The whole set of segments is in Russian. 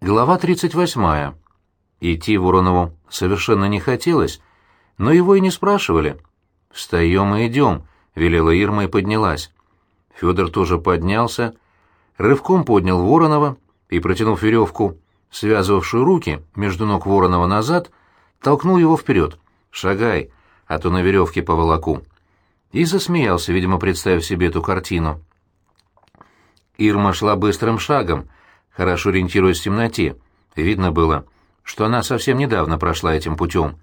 Глава 38. Идти Воронову совершенно не хотелось, но его и не спрашивали. «Встаем и идем», — велела Ирма и поднялась. Федор тоже поднялся, рывком поднял Воронова и, протянув веревку, связывавшую руки между ног Воронова назад, толкнул его вперед. «Шагай, а то на веревке по волоку». И засмеялся, видимо, представив себе эту картину. Ирма шла быстрым шагом, хорошо ориентируясь в темноте. Видно было, что она совсем недавно прошла этим путем.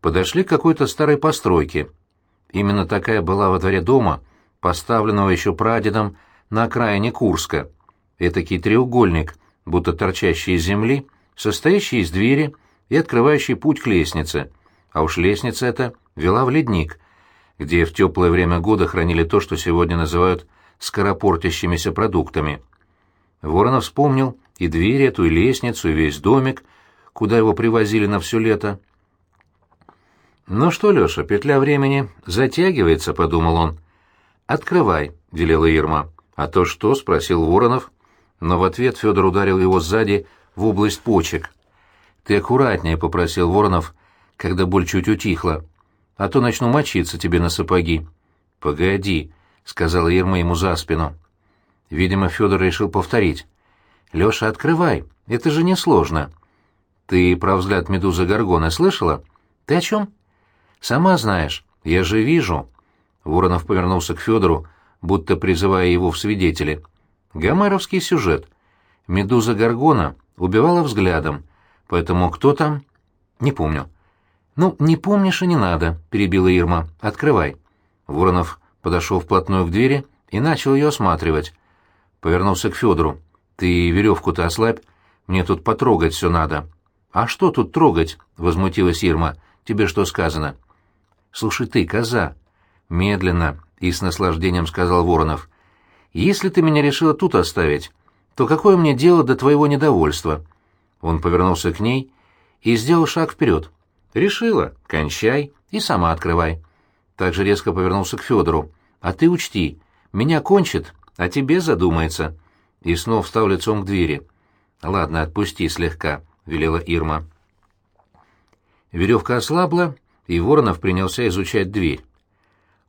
Подошли к какой-то старой постройке. Именно такая была во дворе дома, поставленного еще прадедом на окраине Курска. Этакий треугольник, будто торчащий из земли, состоящий из двери и открывающий путь к лестнице. А уж лестница эта вела в ледник, где в теплое время года хранили то, что сегодня называют скоропортящимися продуктами. Воронов вспомнил и дверь эту, и лестницу, и весь домик, куда его привозили на все лето. «Ну что, Леша, петля времени затягивается», — подумал он. «Открывай», — велела Ирма. «А то что?» — спросил Воронов. Но в ответ Федор ударил его сзади в область почек. «Ты аккуратнее», — попросил Воронов, когда боль чуть утихла. «А то начну мочиться тебе на сапоги». «Погоди», — сказала Ирма ему за спину. Видимо, Федор решил повторить. «Леша, открывай, это же несложно». «Ты про взгляд медузы Горгона слышала?» «Ты о чем?» «Сама знаешь, я же вижу». Воронов повернулся к Федору, будто призывая его в свидетели. «Гомеровский сюжет. Медуза Горгона убивала взглядом, поэтому кто там?» «Не помню». «Ну, не помнишь и не надо», — перебила Ирма. «Открывай». Воронов подошел вплотную к двери и начал ее осматривать повернулся к Федору. «Ты веревку-то ослабь, мне тут потрогать все надо». «А что тут трогать?» — возмутилась Ирма. «Тебе что сказано?» «Слушай ты, коза!» — медленно и с наслаждением сказал Воронов. «Если ты меня решила тут оставить, то какое мне дело до твоего недовольства?» Он повернулся к ней и сделал шаг вперед. «Решила. Кончай и сама открывай». Также резко повернулся к Федору. «А ты учти, меня кончит, а тебе задумается». И снова встал лицом к двери. «Ладно, отпусти слегка», — велела Ирма. Веревка ослабла, и Воронов принялся изучать дверь.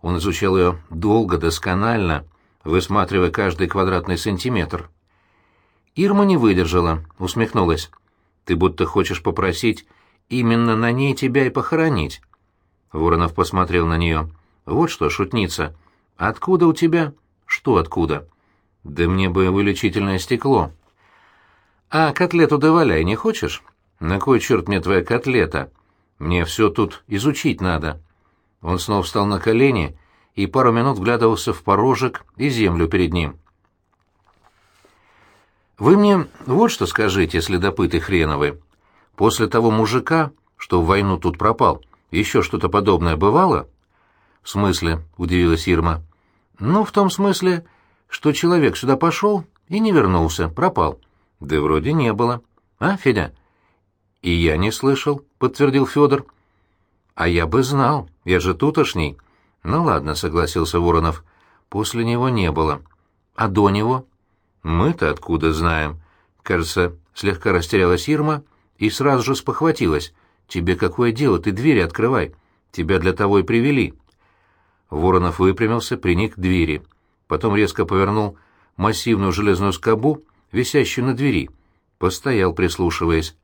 Он изучал ее долго, досконально, высматривая каждый квадратный сантиметр. Ирма не выдержала, усмехнулась. «Ты будто хочешь попросить именно на ней тебя и похоронить». Воронов посмотрел на нее. «Вот что, шутница, откуда у тебя...» «Что откуда?» «Да мне бы вылечительное стекло». «А котлету доваляй не хочешь?» «На кой черт мне твоя котлета? Мне все тут изучить надо». Он снова встал на колени и пару минут вглядывался в порожек и землю перед ним. «Вы мне вот что скажите, следопыты хреновы. После того мужика, что в войну тут пропал, еще что-то подобное бывало?» «В смысле?» — удивилась Ирма. Ну, в том смысле, что человек сюда пошел и не вернулся, пропал. Да вроде не было. А, Федя? И я не слышал, подтвердил Федор. А я бы знал, я же тутошний. Ну ладно, согласился Воронов. После него не было. А до него? Мы-то откуда знаем? Кажется, слегка растерялась Ирма и сразу же спохватилась. Тебе какое дело, ты двери открывай. Тебя для того и привели. Воронов выпрямился, приник к двери. Потом резко повернул массивную железную скобу, висящую на двери. Постоял, прислушиваясь.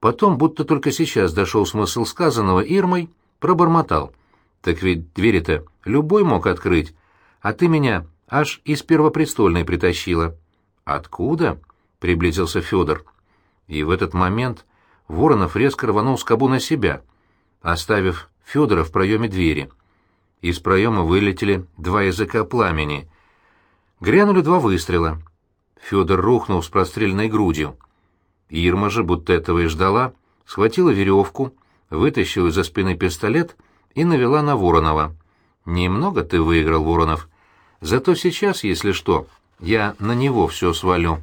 Потом, будто только сейчас дошел смысл сказанного Ирмой, пробормотал. «Так ведь двери-то любой мог открыть, а ты меня аж из Первопрестольной притащила». «Откуда?» — приблизился Федор. И в этот момент Воронов резко рванул скобу на себя, оставив Федора в проеме двери. Из проема вылетели два языка пламени. Грянули два выстрела. Федор рухнул с простреленной грудью. Ирма же, будто этого и ждала, схватила веревку, вытащила из-за спины пистолет и навела на Воронова. «Немного ты выиграл, Воронов. Зато сейчас, если что, я на него все свалю».